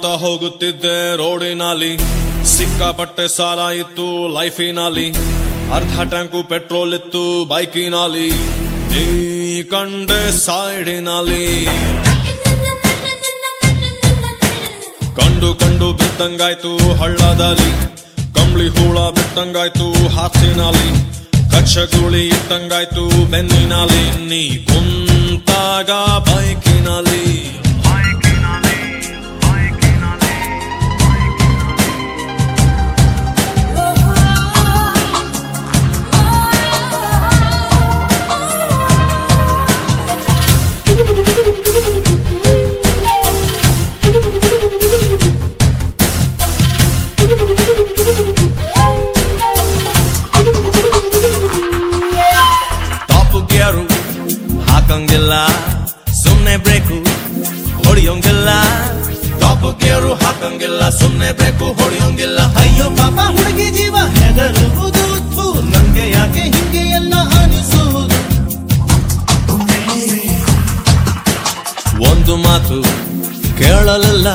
ಅಂತ ಹೋಗುತ್ತಿದ್ದೆ ರೋಡಿನಲ್ಲಿ. ಸಿಕ್ಕಾಪಟ್ಟೆ ಸಾಲ ಇತ್ತು ಲೈಫಿನಲ್ಲಿ. ಅರ್ಧ ಟ್ಯಾಂಕು ಪೆಟ್ರೋಲ್ ಇತ್ತು ಬೈಕಿನಲ್ಲಿ. ಈ ಕಂಡೆ ಸೈಡಿನಲ್ಲಿ. ಕಂಡು ಕಂಡು ಬಿದ್ದಂಗಾಯ್ತು ಹಳ್ಳದಲ್ಲಿ. ಕಂಬಳಿ ಹೂಳ ಬಿಟ್ಟಂಗಾಯ್ತು ಹಾಸಿನಲ್ಲಿ ಕಚ್ಚಗುಳಿ ಇಟ್ಟಂಗಾಯ್ತು ಬೆನ್ನಿನಲ್ಲಿ. ನೀ ಕುಂತಾಗ ಬೈಕಿನಲ್ಲಿ. ಹಾಕಂಗಿಲ್ಲ ಸುಮ್ನೆ ಬ್ರೇಕು ಹೊಡಿಯೋಂಗಿಲ್ಲ. ಟಾಪ್ ಗೇರು ಹಾಕಂಗಿಲ್ಲ, ಸುಮ್ನೆ ಬ್ರೇಕು ಹೊಡಿಯೋಂಗಿಲ್ಲ. ಅಯ್ಯೋ ಪಾಪ, ಹುಡುಗಿ ಜೀವ ಹೆದರುವುದು ನಂಗೆ ಯಾಕೆ ಹಿಂಗೆ ಎಲ್ಲ ಅನಿಸುವುದು? ಒಂದು ಮಾತು ಕೇಳಲಿಲ್ಲ,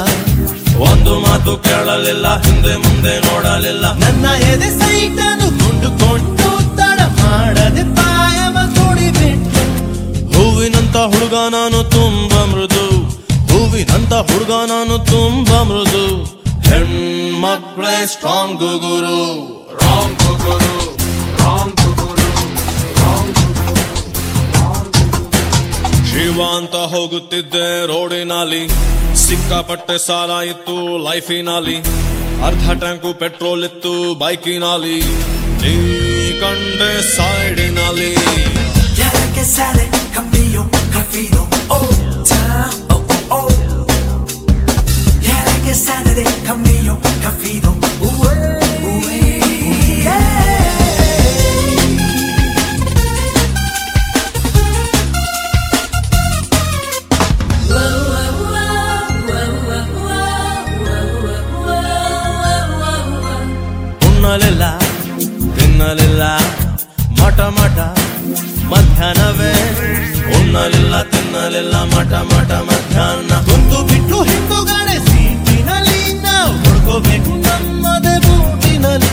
ಒಂದು ಮಾತು ಕೇಳಲಿಲ್ಲ, ಹಿಂದೆ ಮುಂದೆ ನೋಡಲಿಲ್ಲ. ನನ್ನ ಎದೆ ಸೈಟನ್ನು ಕೊಂಡುಕೊಂಡು ತಡ ಮಾಡದೆ ಹೂವಿನಂತ ಹುಡುಗ ನಾನು ತುಂಬ ಮೃದು. ಹೂವಿನಂತ ಹುಡುಗ ನಾನು ತುಂಬ ಮೃದು. ಹೆಣ್ಮಕ್ಳೇ ಸ್ಟ್ರಾಂಗ್ ಗುರು ರಾಂಗ್ ಗುರು ಗುರು ಶಿವ ಅಂತ ಹೋಗುತ್ತಿದ್ದೆ ರೋಡಿನಲ್ಲಿ. ಸಿಕ್ಕಾಪಟ್ಟೆ ಸಾಲ ಇತ್ತು ಲೈಫಿನಲ್ಲಿ. ಅರ್ಧ ಟ್ಯಾಂಕು ಪೆಟ್ರೋಲ್ ಇತ್ತು ಬೈಕಿನಲ್ಲಿ. ನೀ ಕಂಡೆ ಸೈಡಿನಲ್ಲಿ freedom. Oh, time, oh, oh, oh. Yeah, like a Saturday, Camillo, Cafido. Ooh, ooh, yeah. தென்னலில்லா மாட்டா மாட்டா ಮಧ್ಯಾಹ್ನವೇ? ಉಣ್ಣಲಿಲ್ಲ ತಿನ್ನಲಿಲ್ಲ ಮಠ ಮಠ ಮಧ್ಯಾಹ್ನ. ಒಂದು ಬಿಟ್ಟು ಹಿಂದುಗಡೆ ಸೀಟಿನಲ್ಲಿ ನಾವು ಹುಡ್ಕೋಬೇಕು ನಮ್ಮದೇ ಬೂಟಿನಲ್ಲಿ.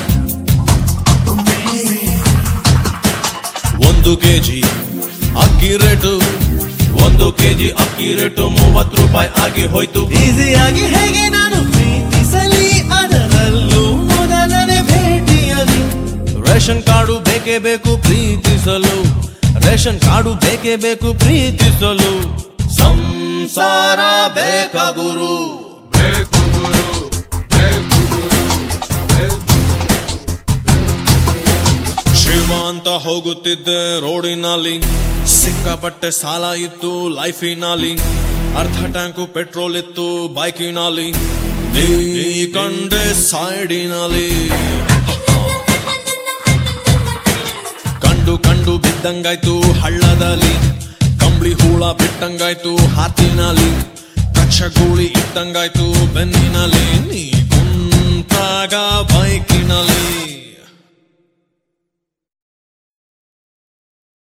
ಒಂದು ಕೆಜಿ ಅಕ್ಕಿ ರೇಟು ಒಂದು ಕೆಜಿ ಅಕ್ಕಿ ರೇಟು ಮೂವತ್ತು ರೂಪಾಯಿ ಆಗಿ ಹೋಯ್ತು. ಈಸಿಯಾಗಿ ಹೇಗೆ ರೇಷನ್ ಕಾರ್ಡು ಬೇಕೇ ಬೇಕು ಪ್ರೀತಿಸಲು. ರೇಷನ್ ಕಾರ್ಡು ಬೇಕೇ ಬೇಕು ಪ್ರೀತಿಸಲು. ಸಂಸಾರ ಬೇಕ ಗುರು? ಶಿವ ಹೋಗುತ್ತಿದ್ದೆ ರೋಡಿನಲ್ಲಿ. ಸಿಕ್ಕಾಪಟ್ಟೆ ಸಾಲ ಇತ್ತು ಲೈಫಿನಲ್ಲಿ. ಅರ್ಧ ಟ್ಯಾಂಕು ಪೆಟ್ರೋಲ್ ಇತ್ತು ಬೈಕಿನಲ್ಲಿ. ಕಂಡೆ ಸೈಡಿನಲ್ಲಿ. ಕಂಡು ಕಂಡು ಬಿದ್ದಂಗಾಯ್ತು ಹಳ್ಳದಲ್ಲಿ. ಕಂಬಳಿ ಹೂಳ ಬಿಟ್ಟಂಗಾಯ್ತು ಹಾತಿನಲ್ಲಿ. ಕಚ್ಚಗೂಳಿ ಇಟ್ಟಂಗಾಯ್ತು ಬೆನ್ನಿನಲ್ಲಿ.